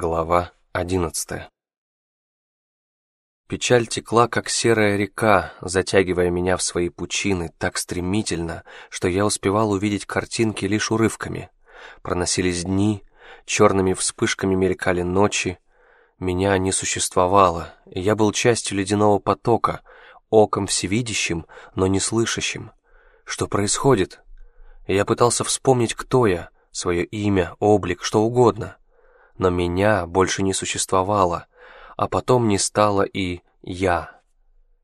Глава одиннадцатая Печаль текла, как серая река, затягивая меня в свои пучины так стремительно, что я успевал увидеть картинки лишь урывками. Проносились дни, черными вспышками мелькали ночи. Меня не существовало, и я был частью ледяного потока, оком всевидящим, но не слышащим. Что происходит? Я пытался вспомнить, кто я, свое имя, облик, что угодно — но меня больше не существовало, а потом не стало и я.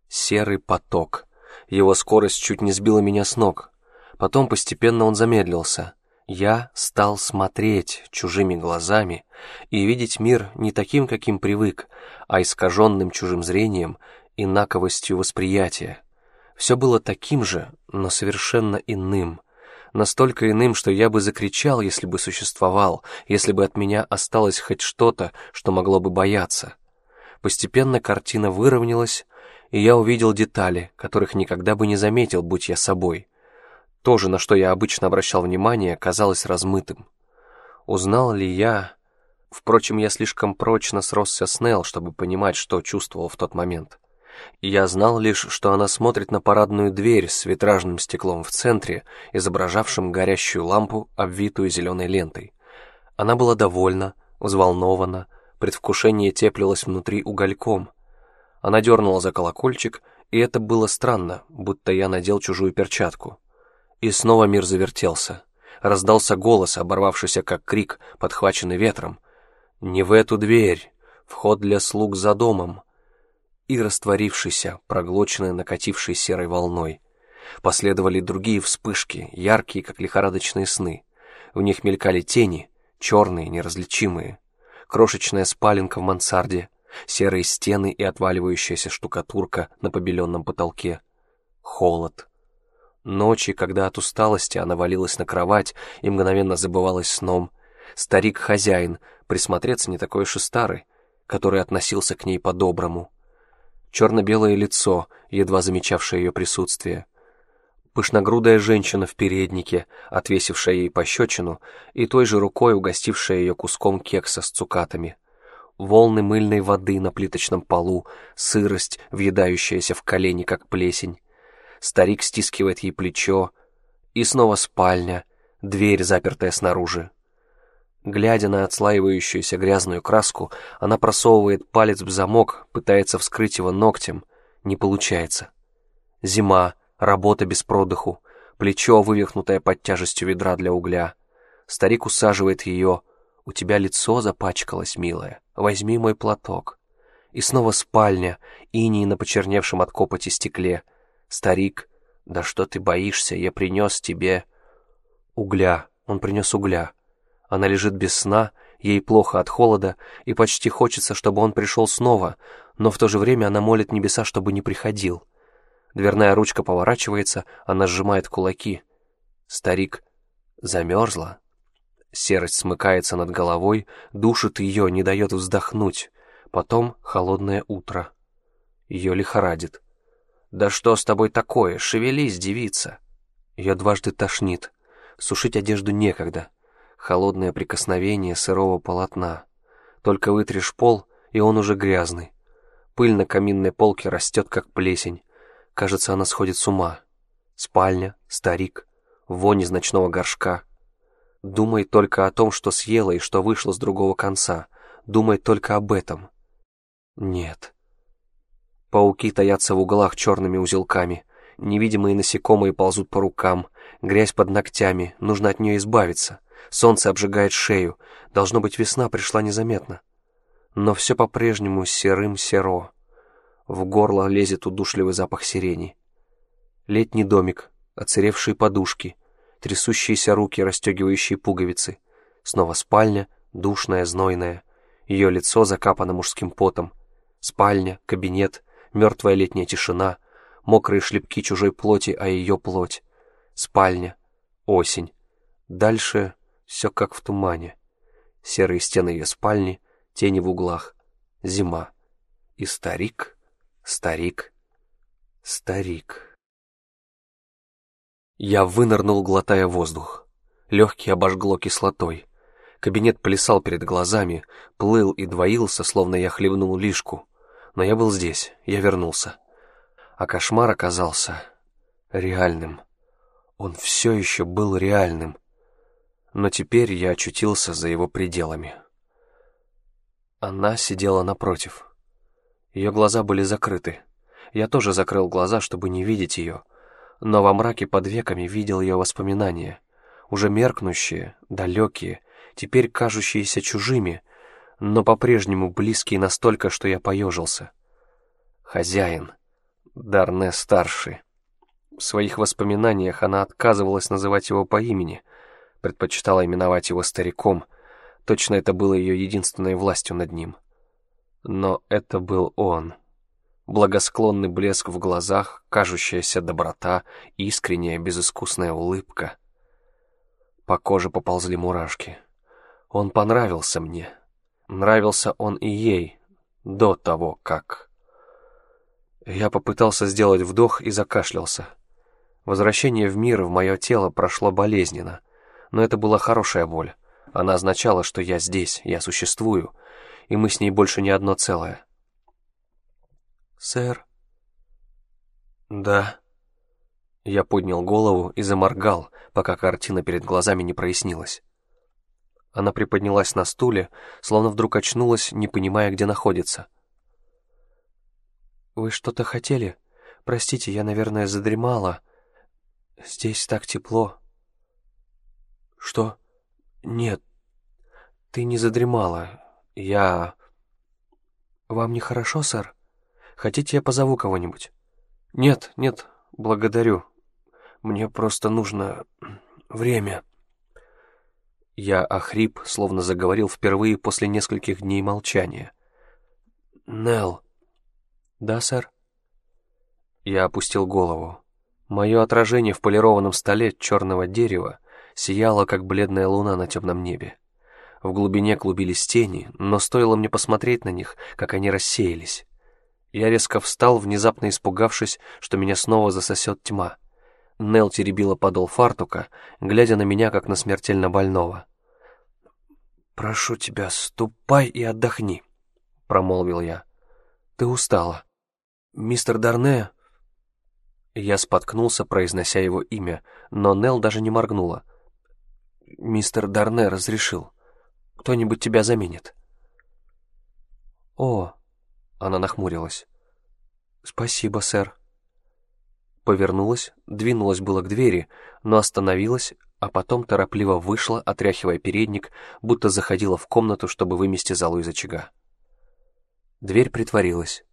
Серый поток. Его скорость чуть не сбила меня с ног. Потом постепенно он замедлился. Я стал смотреть чужими глазами и видеть мир не таким, каким привык, а искаженным чужим зрением и наковостью восприятия. Все было таким же, но совершенно иным — настолько иным, что я бы закричал, если бы существовал, если бы от меня осталось хоть что-то, что могло бы бояться. Постепенно картина выровнялась, и я увидел детали, которых никогда бы не заметил, будь я собой. То же, на что я обычно обращал внимание, казалось размытым. Узнал ли я... Впрочем, я слишком прочно сросся с Нелл, чтобы понимать, что чувствовал в тот момент. Я знал лишь, что она смотрит на парадную дверь с витражным стеклом в центре, изображавшим горящую лампу, обвитую зеленой лентой. Она была довольна, взволнована, предвкушение теплилось внутри угольком. Она дернула за колокольчик, и это было странно, будто я надел чужую перчатку. И снова мир завертелся. Раздался голос, оборвавшийся как крик, подхваченный ветром. «Не в эту дверь! Вход для слуг за домом!» И растворившийся, проглоченный накатившей серой волной. Последовали другие вспышки, яркие, как лихорадочные сны. В них мелькали тени, черные, неразличимые. Крошечная спаленка в мансарде, серые стены и отваливающаяся штукатурка на побеленном потолке. Холод. Ночи, когда от усталости она валилась на кровать и мгновенно забывалась сном. Старик-хозяин, присмотреться не такой уж и старый, который относился к ней по-доброму черно-белое лицо, едва замечавшее ее присутствие. Пышногрудая женщина в переднике, отвесившая ей пощечину, и той же рукой угостившая ее куском кекса с цукатами. Волны мыльной воды на плиточном полу, сырость, въедающаяся в колени, как плесень. Старик стискивает ей плечо, и снова спальня, дверь, запертая снаружи. Глядя на отслаивающуюся грязную краску, она просовывает палец в замок, пытается вскрыть его ногтем. Не получается. Зима, работа без продыху, плечо, вывихнутое под тяжестью ведра для угля. Старик усаживает ее. «У тебя лицо запачкалось, милая. Возьми мой платок». И снова спальня, иней на почерневшем от копоти стекле. Старик, «Да что ты боишься, я принес тебе...» Угля, он принес угля. Она лежит без сна, ей плохо от холода, и почти хочется, чтобы он пришел снова, но в то же время она молит небеса, чтобы не приходил. Дверная ручка поворачивается, она сжимает кулаки. Старик замерзла. Серость смыкается над головой, душит ее, не дает вздохнуть. Потом холодное утро. Ее лихорадит. «Да что с тобой такое? Шевелись, девица!» Ее дважды тошнит. Сушить одежду некогда холодное прикосновение сырого полотна. Только вытрешь пол, и он уже грязный. Пыль на каминной полке растет, как плесень. Кажется, она сходит с ума. Спальня, старик, вонь из ночного горшка. Думай только о том, что съела и что вышло с другого конца. Думай только об этом. Нет. Пауки таятся в углах черными узелками. Невидимые насекомые ползут по рукам. Грязь под ногтями. Нужно от нее избавиться. Солнце обжигает шею. Должно быть, весна пришла незаметно. Но все по-прежнему серым-серо. В горло лезет удушливый запах сирени. Летний домик, оцаревшие подушки, трясущиеся руки, расстегивающие пуговицы. Снова спальня, душная, знойная. Ее лицо закапано мужским потом. Спальня, кабинет, мертвая летняя тишина, мокрые шлепки чужой плоти, а ее плоть. Спальня, осень. Дальше все как в тумане. Серые стены ее спальни, тени в углах, зима. И старик, старик, старик. Я вынырнул, глотая воздух. Легкий обожгло кислотой. Кабинет плясал перед глазами, плыл и двоился, словно я хлебнул лишку. Но я был здесь, я вернулся. А кошмар оказался реальным. Он все еще был реальным. Но теперь я очутился за его пределами. Она сидела напротив. Ее глаза были закрыты. Я тоже закрыл глаза, чтобы не видеть ее, но во мраке под веками видел ее воспоминания, уже меркнущие, далекие, теперь кажущиеся чужими, но по-прежнему близкие настолько, что я поежился. Хозяин, Дарне-старший. В своих воспоминаниях она отказывалась называть его по имени, предпочитала именовать его стариком, точно это было ее единственной властью над ним. Но это был он. Благосклонный блеск в глазах, кажущаяся доброта, искренняя безыскусная улыбка. По коже поползли мурашки. Он понравился мне. Нравился он и ей, до того, как... Я попытался сделать вдох и закашлялся. Возвращение в мир, в мое тело прошло болезненно, но это была хорошая боль. Она означала, что я здесь, я существую, и мы с ней больше не одно целое. «Сэр?» «Да». Я поднял голову и заморгал, пока картина перед глазами не прояснилась. Она приподнялась на стуле, словно вдруг очнулась, не понимая, где находится. «Вы что-то хотели? Простите, я, наверное, задремала. Здесь так тепло». «Что? Нет, ты не задремала. Я...» «Вам нехорошо, сэр? Хотите, я позову кого-нибудь?» «Нет, нет, благодарю. Мне просто нужно время». Я охрип, словно заговорил впервые после нескольких дней молчания. «Нелл». «Да, сэр?» Я опустил голову. Мое отражение в полированном столе черного дерева сияло, как бледная луна на темном небе. В глубине клубились тени, но стоило мне посмотреть на них, как они рассеялись. Я резко встал, внезапно испугавшись, что меня снова засосет тьма. Нел теребила подол фартука, глядя на меня, как на смертельно больного. «Прошу тебя, ступай и отдохни», — промолвил я. «Ты устала. Мистер Дарне...» Я споткнулся, произнося его имя, но Нел даже не моргнула. «Мистер Дарне разрешил. Кто-нибудь тебя заменит». «О!» — она нахмурилась. «Спасибо, сэр». Повернулась, двинулась было к двери, но остановилась, а потом торопливо вышла, отряхивая передник, будто заходила в комнату, чтобы вымести золу из очага. Дверь притворилась.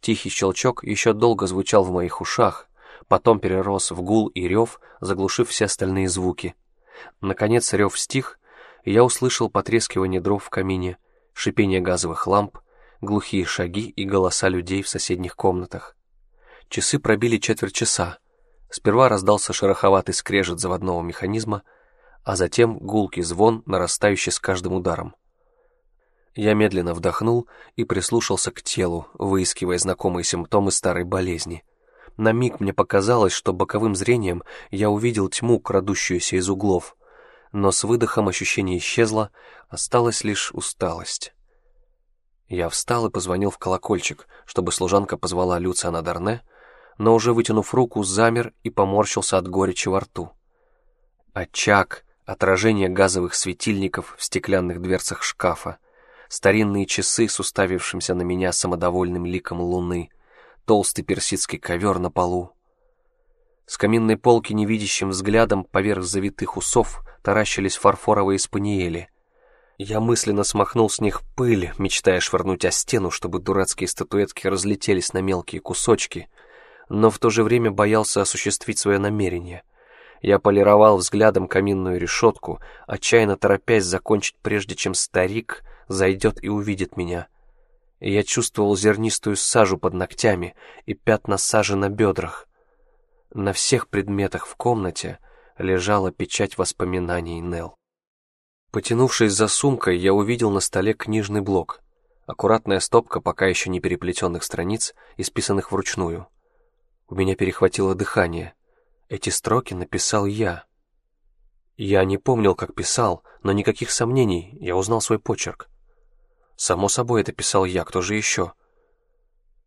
Тихий щелчок еще долго звучал в моих ушах, потом перерос в гул и рев, заглушив все остальные звуки. Наконец рев стих, и я услышал потрескивание дров в камине, шипение газовых ламп, глухие шаги и голоса людей в соседних комнатах. Часы пробили четверть часа. Сперва раздался шероховатый скрежет заводного механизма, а затем гулкий звон, нарастающий с каждым ударом. Я медленно вдохнул и прислушался к телу, выискивая знакомые симптомы старой болезни. На миг мне показалось, что боковым зрением я увидел тьму, крадущуюся из углов, но с выдохом ощущение исчезло, осталась лишь усталость. Я встал и позвонил в колокольчик, чтобы служанка позвала Люциана Дарне, но уже вытянув руку, замер и поморщился от горечи во рту. Очаг, отражение газовых светильников в стеклянных дверцах шкафа, старинные часы с уставившимся на меня самодовольным ликом луны, толстый персидский ковер на полу. С каминной полки невидящим взглядом поверх завитых усов таращились фарфоровые спаниели — я мысленно смахнул с них пыль, мечтая швырнуть о стену, чтобы дурацкие статуэтки разлетелись на мелкие кусочки, но в то же время боялся осуществить свое намерение. Я полировал взглядом каминную решетку, отчаянно торопясь закончить, прежде чем старик зайдет и увидит меня. Я чувствовал зернистую сажу под ногтями и пятна сажи на бедрах. На всех предметах в комнате лежала печать воспоминаний Нел. Потянувшись за сумкой, я увидел на столе книжный блок. Аккуратная стопка пока еще не переплетенных страниц, исписанных вручную. У меня перехватило дыхание. Эти строки написал я. Я не помнил, как писал, но никаких сомнений, я узнал свой почерк. Само собой, это писал я, кто же еще?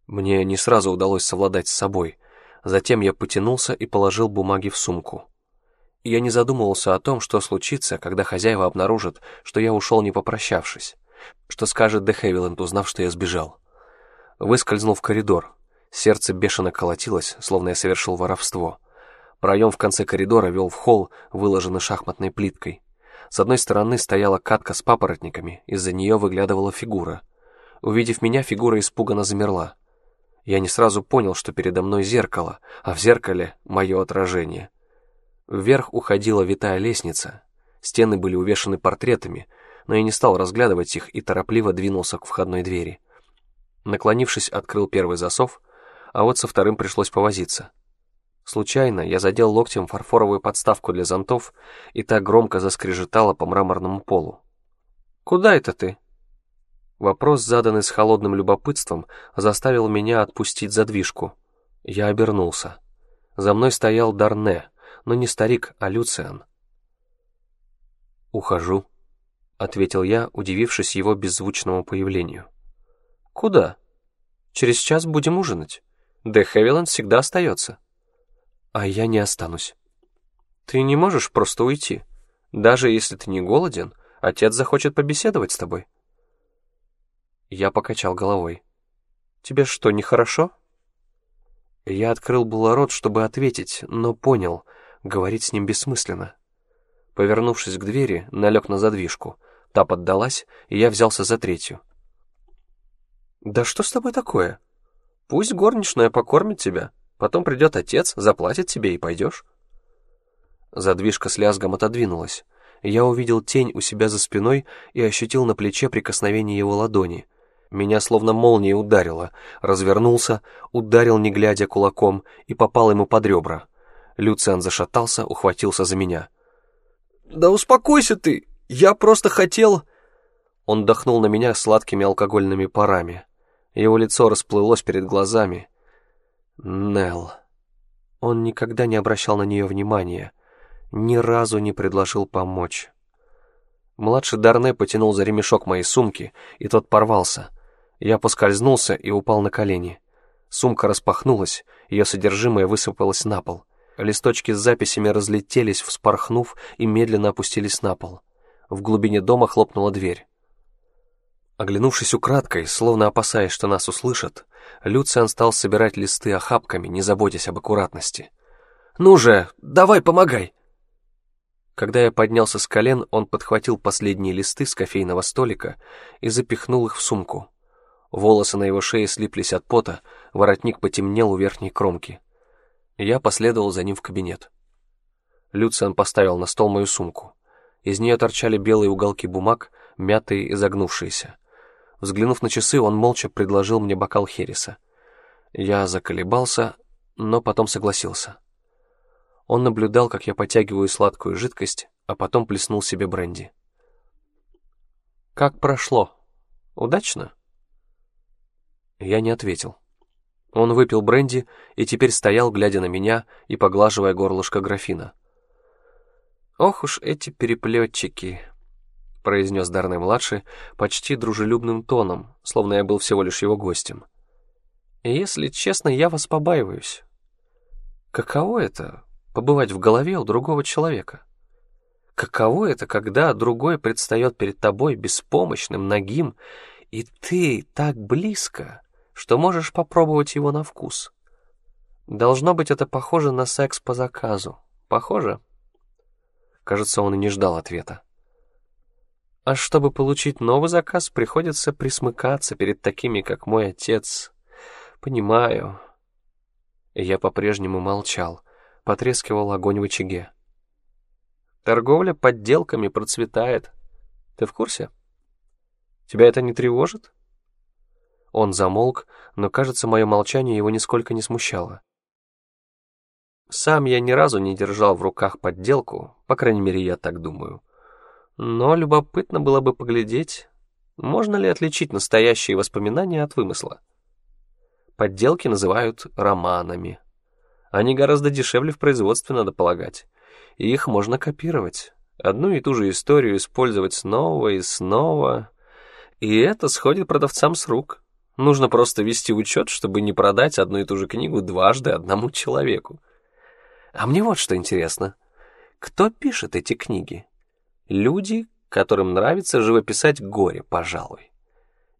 Мне не сразу удалось совладать с собой. Затем я потянулся и положил бумаги в сумку. Я не задумывался о том, что случится, когда хозяева обнаружат, что я ушел не попрощавшись. Что скажет Де Хевиленд, узнав, что я сбежал. Выскользнул в коридор. Сердце бешено колотилось, словно я совершил воровство. Проем в конце коридора вел в холл, выложенный шахматной плиткой. С одной стороны стояла катка с папоротниками, из-за нее выглядывала фигура. Увидев меня, фигура испуганно замерла. Я не сразу понял, что передо мной зеркало, а в зеркале — мое отражение. Вверх уходила витая лестница. Стены были увешаны портретами, но я не стал разглядывать их и торопливо двинулся к входной двери. Наклонившись, открыл первый засов, а вот со вторым пришлось повозиться. Случайно я задел локтем фарфоровую подставку для зонтов, и так громко заскрежетала по мраморному полу. «Куда это ты?» Вопрос, заданный с холодным любопытством, заставил меня отпустить задвижку. Я обернулся. За мной стоял Дарне, но не старик, а Люциан. «Ухожу», — ответил я, удивившись его беззвучному появлению. «Куда? Через час будем ужинать. Де Хевиланд всегда остается». «А я не останусь». «Ты не можешь просто уйти. Даже если ты не голоден, отец захочет побеседовать с тобой». Я покачал головой. «Тебе что, нехорошо?» Я открыл было рот, чтобы ответить, но понял, говорить с ним бессмысленно. Повернувшись к двери, налег на задвижку. Та поддалась, и я взялся за третью. «Да что с тобой такое? Пусть горничная покормит тебя, потом придет отец, заплатит тебе и пойдешь». Задвижка с лязгом отодвинулась. Я увидел тень у себя за спиной и ощутил на плече прикосновение его ладони — меня словно молнией ударило. Развернулся, ударил не глядя кулаком и попал ему под ребра. Люциан зашатался, ухватился за меня. «Да успокойся ты! Я просто хотел...» Он дохнул на меня сладкими алкогольными парами. Его лицо расплылось перед глазами. Нел. Он никогда не обращал на нее внимания, ни разу не предложил помочь. Младший Дарне потянул за ремешок моей сумки, и тот порвался — я поскользнулся и упал на колени. Сумка распахнулась, ее содержимое высыпалось на пол. Листочки с записями разлетелись, вспорхнув, и медленно опустились на пол. В глубине дома хлопнула дверь. Оглянувшись украдкой, словно опасаясь, что нас услышат, Люциан стал собирать листы охапками, не заботясь об аккуратности. «Ну же, давай помогай!» Когда я поднялся с колен, он подхватил последние листы с кофейного столика и запихнул их в сумку. Волосы на его шее слиплись от пота, воротник потемнел у верхней кромки. Я последовал за ним в кабинет. Люциан поставил на стол мою сумку. Из нее торчали белые уголки бумаг, мятые и загнувшиеся. Взглянув на часы, он молча предложил мне бокал Хереса. Я заколебался, но потом согласился. Он наблюдал, как я потягиваю сладкую жидкость, а потом плеснул себе бренди. «Как прошло? Удачно?» Я не ответил. Он выпил бренди и теперь стоял, глядя на меня и поглаживая горлышко графина. «Ох уж эти переплетчики!» — произнес Дарный-младший почти дружелюбным тоном, словно я был всего лишь его гостем. «Если честно, я вас побаиваюсь. Каково это — побывать в голове у другого человека? Каково это, когда другой предстает перед тобой беспомощным, нагим, и ты так близко, что можешь попробовать его на вкус. Должно быть, это похоже на секс по заказу. Похоже? Кажется, он и не ждал ответа. А чтобы получить новый заказ, приходится присмыкаться перед такими, как мой отец. Понимаю. я по-прежнему молчал, потрескивал огонь в очаге. Торговля подделками процветает. Ты в курсе? Тебя это не тревожит? Он замолк, но, кажется, мое молчание его нисколько не смущало. Сам я ни разу не держал в руках подделку, по крайней мере, я так думаю. Но любопытно было бы поглядеть, можно ли отличить настоящие воспоминания от вымысла. Подделки называют романами. Они гораздо дешевле в производстве, надо полагать. И их можно копировать. Одну и ту же историю использовать снова и снова. И это сходит продавцам с рук. Нужно просто вести учет, чтобы не продать одну и ту же книгу дважды одному человеку. А мне вот что интересно. Кто пишет эти книги? Люди, которым нравится живописать горе, пожалуй.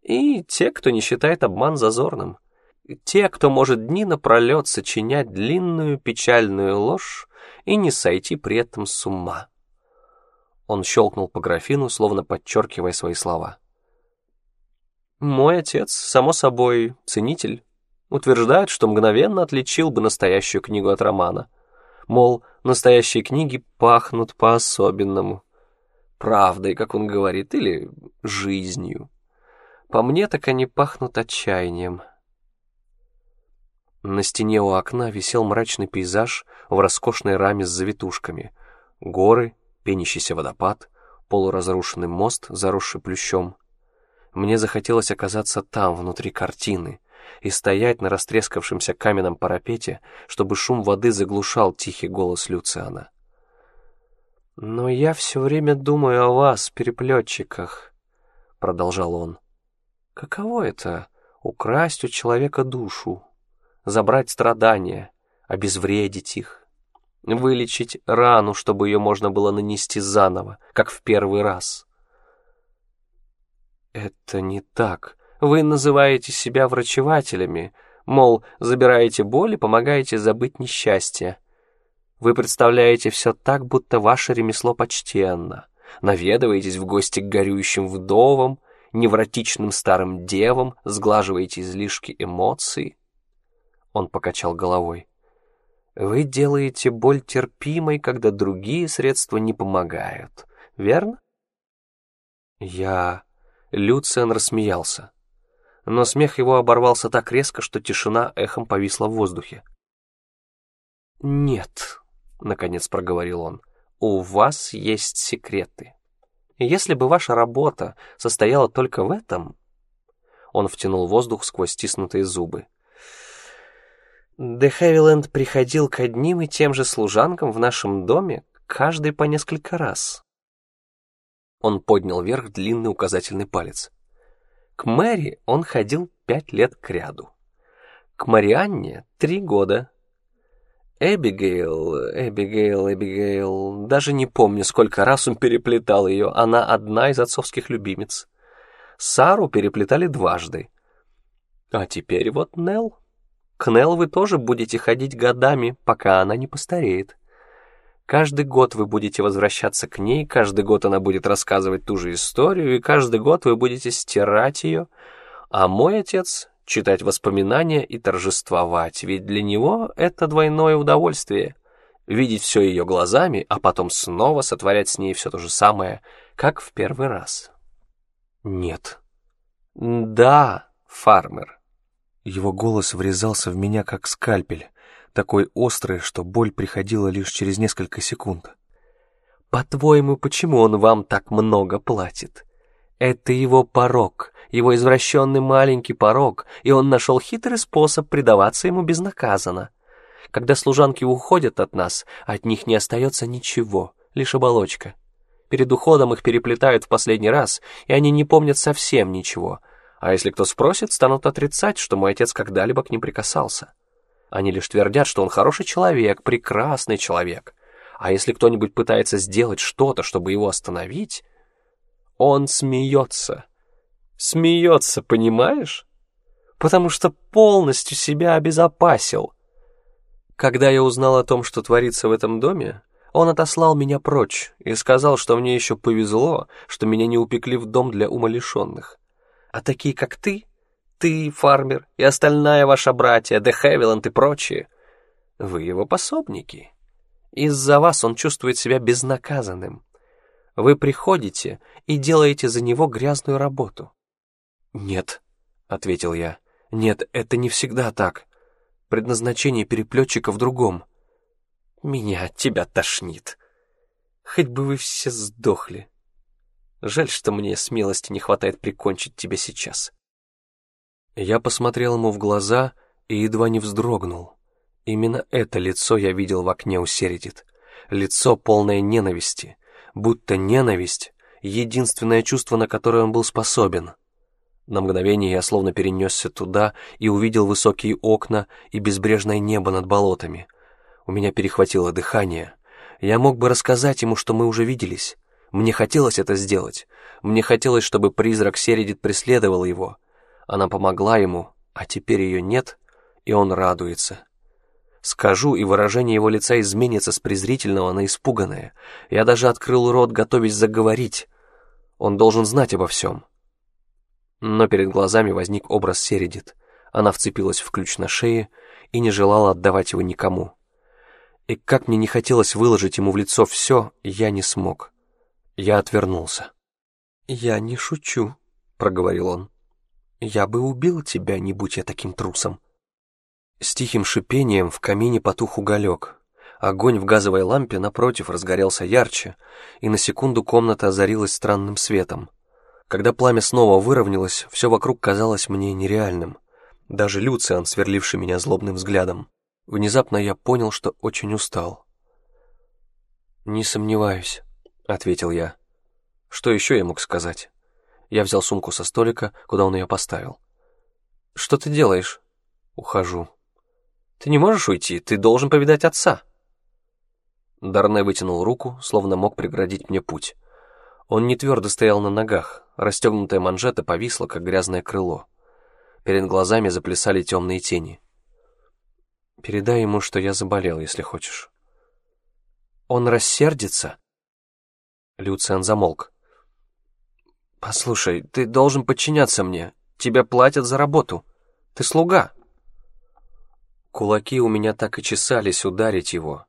И те, кто не считает обман зазорным. Те, кто может дни напролет сочинять длинную печальную ложь и не сойти при этом с ума. Он щелкнул по графину, словно подчеркивая свои слова. Мой отец, само собой, ценитель, утверждает, что мгновенно отличил бы настоящую книгу от романа. Мол, настоящие книги пахнут по-особенному. Правдой, как он говорит, или жизнью. По мне так они пахнут отчаянием. На стене у окна висел мрачный пейзаж в роскошной раме с завитушками. Горы, пенящийся водопад, полуразрушенный мост, заросший плющом. Мне захотелось оказаться там, внутри картины, и стоять на растрескавшемся каменном парапете, чтобы шум воды заглушал тихий голос Люциана. «Но я все время думаю о вас, переплетчиках», — продолжал он. «Каково это — украсть у человека душу, забрать страдания, обезвредить их, вылечить рану, чтобы ее можно было нанести заново, как в первый раз?» «Это не так. Вы называете себя врачевателями, мол, забираете боль и помогаете забыть несчастье. Вы представляете все так, будто ваше ремесло почтенно. Наведываетесь в гости к горюющим вдовам, невротичным старым девам, сглаживаете излишки эмоций». Он покачал головой. «Вы делаете боль терпимой, когда другие средства не помогают, верно?» «Я...» Люциан рассмеялся. Но смех его оборвался так резко, что тишина эхом повисла в воздухе. «Нет», — наконец проговорил он, — «у вас есть секреты. Если бы ваша работа состояла только в этом...» Он втянул воздух сквозь стиснутые зубы. Де Хевиленд приходил к одним и тем же служанкам в нашем доме каждый по несколько раз. Он поднял вверх длинный указательный палец. К Мэри он ходил пять лет кряду. К Марианне — три года. Эбигейл, Эбигейл, Эбигейл... Даже не помню, сколько раз он переплетал ее. Она одна из отцовских любимец. Сару переплетали дважды. А теперь вот Нелл. К Нелл вы тоже будете ходить годами, пока она не постареет. Каждый год вы будете возвращаться к ней, каждый год она будет рассказывать ту же историю, и каждый год вы будете стирать ее, а мой отец — читать воспоминания и торжествовать, ведь для него это двойное удовольствие — видеть все ее глазами, а потом снова сотворять с ней все то же самое, как в первый раз. Нет. Да, фармер. Его голос врезался в меня, как скальпель такой острый, что боль приходила лишь через несколько секунд. «По-твоему, почему он вам так много платит? Это его порог, его извращенный маленький порог, и он нашел хитрый способ предаваться ему безнаказанно. Когда служанки уходят от нас, от них не остается ничего, лишь оболочка. Перед уходом их переплетают в последний раз, и они не помнят совсем ничего. А если кто спросит, станут отрицать, что мой отец когда-либо к ним прикасался. Они лишь твердят, что он хороший человек, прекрасный человек. А если кто-нибудь пытается сделать что-то, чтобы его остановить, он смеется. Смеется, понимаешь? Потому что полностью себя обезопасил. Когда я узнал о том, что творится в этом доме, он отослал меня прочь и сказал, что мне еще повезло, что меня не упекли в дом для умалишенных. А такие, как ты, ты, фармер, и остальная ваша братья, Де Хевиланд и прочие, вы его пособники. Из-за вас он чувствует себя безнаказанным. Вы приходите и делаете за него грязную работу. «Нет», — ответил я, — «нет, это не всегда так. Предназначение переплетчика в другом. Меня от тебя тошнит. Хоть бы вы все сдохли. Жаль, что мне смелости не хватает прикончить тебя сейчас». Я посмотрел ему в глаза и едва не вздрогнул. Именно это лицо я видел в окне у Середит. Лицо полное ненависти. будто ненависть — единственное чувство, на которое он был способен. На мгновение я словно перенесся туда и увидел высокие окна и безбрежное небо над болотами. У меня перехватило дыхание. Я мог бы рассказать ему, что мы уже виделись. Мне хотелось это сделать. Мне хотелось, чтобы призрак Середит преследовал его. Она помогла ему, а теперь ее нет, и он радуется. Скажу, и выражение его лица изменится с презрительного на испуганное. Я даже открыл рот, готовясь заговорить. Он должен знать обо всем. Но перед глазами возник образ Середит. Она вцепилась в ключ на шее и не желала отдавать его никому. И как мне не хотелось выложить ему в лицо все, я не смог. Я отвернулся. «Я не шучу», — проговорил он. «Я бы убил тебя, не будь я таким трусом». С тихим шипением в камине потух уголек. Огонь в газовой лампе напротив разгорелся ярче, и на секунду комната озарилась странным светом. Когда пламя снова выровнялось, все вокруг казалось мне нереальным. Даже Люциан, сверливший меня злобным взглядом. Внезапно я понял, что очень устал. «Не сомневаюсь», — ответил я. Что еще я мог сказать? Я взял сумку со столика, куда он ее поставил. «Что ты делаешь?» «Ухожу». «Ты не можешь уйти, ты должен повидать отца». Дарне вытянул руку, словно мог преградить мне путь. Он не твердо стоял на ногах, расстегнутая манжета повисла, как грязное крыло. Перед глазами заплясали темные тени. «Передай ему, что я заболел, если хочешь». «Он рассердится?» Люциан замолк. «Послушай, ты должен подчиняться мне. Тебя платят за работу. Ты слуга». Кулаки у меня так и чесались ударить его,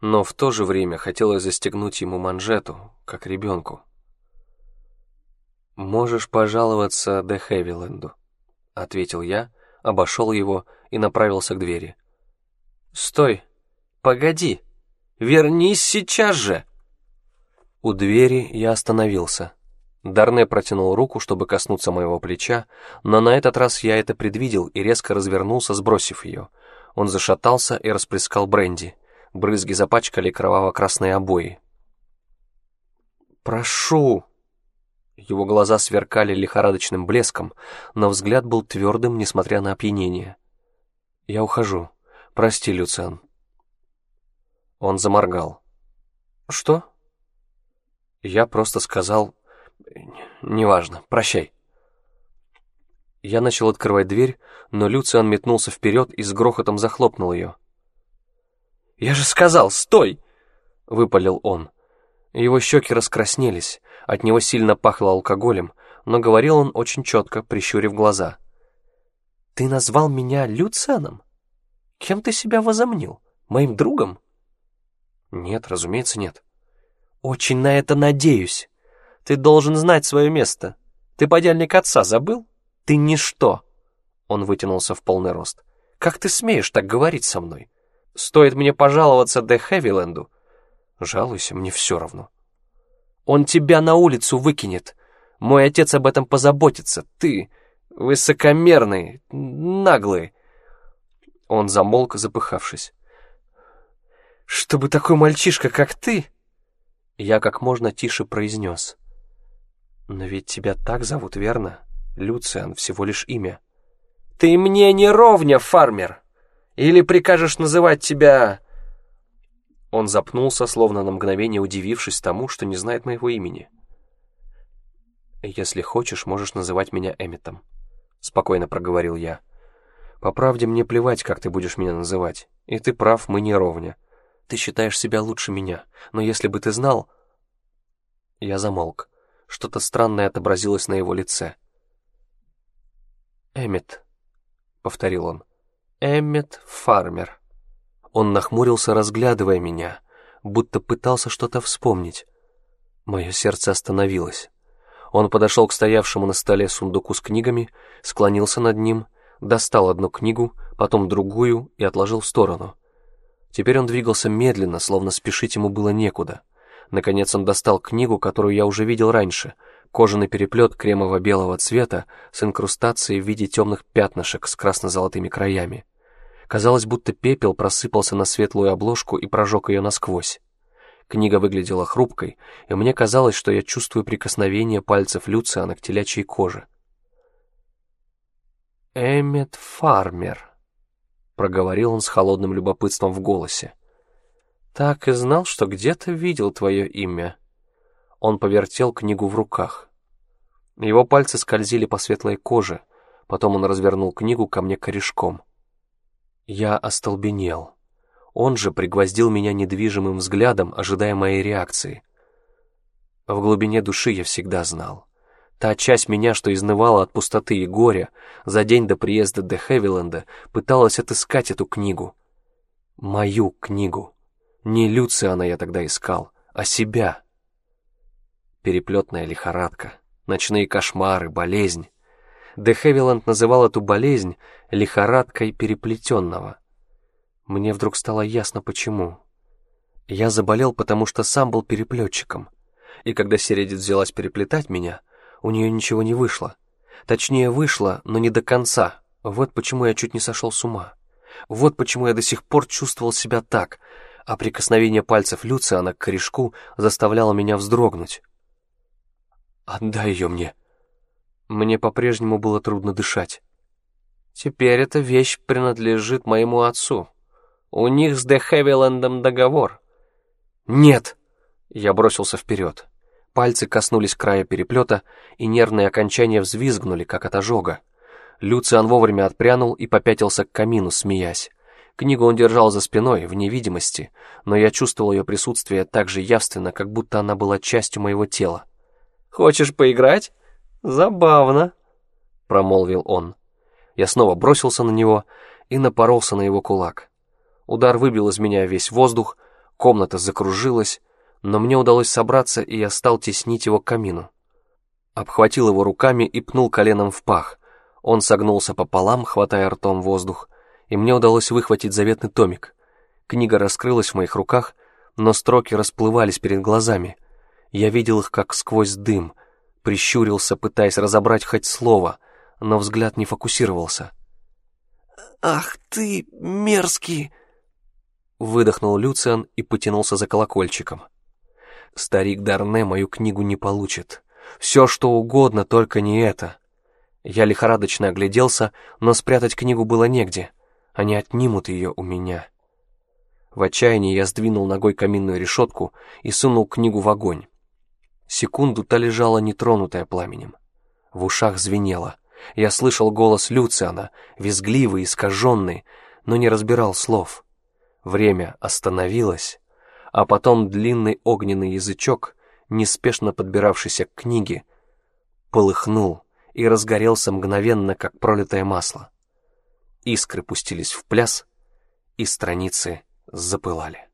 но в то же время хотелось застегнуть ему манжету, как ребенку. «Можешь пожаловаться Де Хевиленду», — ответил я, обошел его и направился к двери. «Стой! Погоди! Вернись сейчас же!» У двери я остановился. Дарне протянул руку, чтобы коснуться моего плеча, но на этот раз я это предвидел и резко развернулся, сбросив ее. Он зашатался и расплескал бренди. Брызги запачкали кроваво-красные обои. «Прошу!» Его глаза сверкали лихорадочным блеском, но взгляд был твердым, несмотря на опьянение. «Я ухожу. Прости, Люциан». Он заморгал. «Что?» Я просто сказал... Неважно, прощай. Я начал открывать дверь, но Люциан метнулся вперед и с грохотом захлопнул ее. «Я же сказал, стой!» — выпалил он. Его щеки раскраснелись, от него сильно пахло алкоголем, но говорил он очень четко, прищурив глаза. «Ты назвал меня Люцианом? Кем ты себя возомнил? Моим другом?» «Нет, разумеется, нет». «Очень на это надеюсь. Ты должен знать свое место. Ты подельник отца забыл? Ты ничто!» Он вытянулся в полный рост. «Как ты смеешь так говорить со мной? Стоит мне пожаловаться Де Хевиленду?» «Жалуйся, мне все равно». «Он тебя на улицу выкинет. Мой отец об этом позаботится. Ты высокомерный, наглый». Он замолк, запыхавшись. «Чтобы такой мальчишка, как ты...» Я как можно тише произнес. «Но ведь тебя так зовут, верно? Люциан всего лишь имя». «Ты мне не ровня, фармер! Или прикажешь называть тебя...» Он запнулся, словно на мгновение удивившись тому, что не знает моего имени. «Если хочешь, можешь называть меня Эмметом», — спокойно проговорил я. «По правде, мне плевать, как ты будешь меня называть. И ты прав, мы не ровня. Ты считаешь себя лучше меня, но если бы ты знал...» Я замолк. Что-то странное отобразилось на его лице. «Эммет», — повторил он. «Эммет Фармер». Он нахмурился, разглядывая меня, будто пытался что-то вспомнить. Мое сердце остановилось. Он подошел к стоявшему на столе сундуку с книгами, склонился над ним, достал одну книгу, потом другую и отложил в сторону. Теперь он двигался медленно, словно спешить ему было некуда — Наконец он достал книгу, которую я уже видел раньше. Кожаный переплет кремово-белого цвета с инкрустацией в виде темных пятнышек с красно-золотыми краями. Казалось, будто пепел просыпался на светлую обложку и прожег ее насквозь. Книга выглядела хрупкой, и мне казалось, что я чувствую прикосновение пальцев Люциана к телячьей коже. «Эммет Фармер», — проговорил он с холодным любопытством в голосе. «Так и знал, что где-то видел твое имя». Он повертел книгу в руках. Его пальцы скользили по светлой коже, потом он развернул книгу ко мне корешком. Я остолбенел. Он же пригвоздил меня недвижимым взглядом, ожидая моей реакции. В глубине души я всегда знал. Та часть меня, что изнывала от пустоты и горя, за день до приезда до Хевиленда пыталась отыскать эту книгу. Мою книгу. Не Люциана я тогда искал, а себя. Переплетная лихорадка, ночные кошмары, болезнь. Де Хевиланд называл эту болезнь лихорадкой переплетенного. Мне вдруг стало ясно, почему. Я заболел, потому что сам был переплетчиком. И когда Середит взялась переплетать меня, у нее ничего не вышло. Точнее, вышло, но не до конца. Вот почему я чуть не сошел с ума. Вот почему я до сих пор чувствовал себя так, а прикосновение пальцев Люциана к корешку заставляло меня вздрогнуть. «Отдай ее мне». Мне по-прежнему было трудно дышать. «Теперь эта вещь принадлежит моему отцу. У них с Де Хевиландом договор». «Нет!» Я бросился вперед. Пальцы коснулись края переплета, и нервные окончания взвизгнули, как от ожога. Люциан вовремя отпрянул и попятился к камину, смеясь. Книгу он держал за спиной, в невидимости, но я чувствовал ее присутствие так же явственно, как будто она была частью моего тела. «Хочешь поиграть? Забавно», — промолвил он. Я снова бросился на него и напоролся на его кулак. Удар выбил из меня весь воздух, комната закружилась, но мне удалось собраться, и я стал теснить его к камину. Обхватил его руками и пнул коленом в пах. Он согнулся пополам, хватая ртом воздух, и мне удалось выхватить заветный томик. Книга раскрылась в моих руках, но строки расплывались перед глазами. Я видел их как сквозь дым, прищурился, пытаясь разобрать хоть слово, но взгляд не фокусировался. «Ах ты, мерзкий!» Выдохнул Люциан и потянулся за колокольчиком. Старик Дарне мою книгу не получит. Все, что угодно, только не это. Я лихорадочно огляделся, но спрятать книгу было негде. Они отнимут ее у меня. В отчаянии я сдвинул ногой каминную решетку и сунул книгу в огонь. Секунду та лежала нетронутая пламенем. В ушах звенело. Я слышал голос Люциана, визгливый, искаженный, но не разбирал слов. Время остановилось, а потом длинный огненный язычок, неспешно подбиравшийся к книге, полыхнул и разгорелся мгновенно, как пролитое масло. Искры пустились в пляс, и страницы запылали.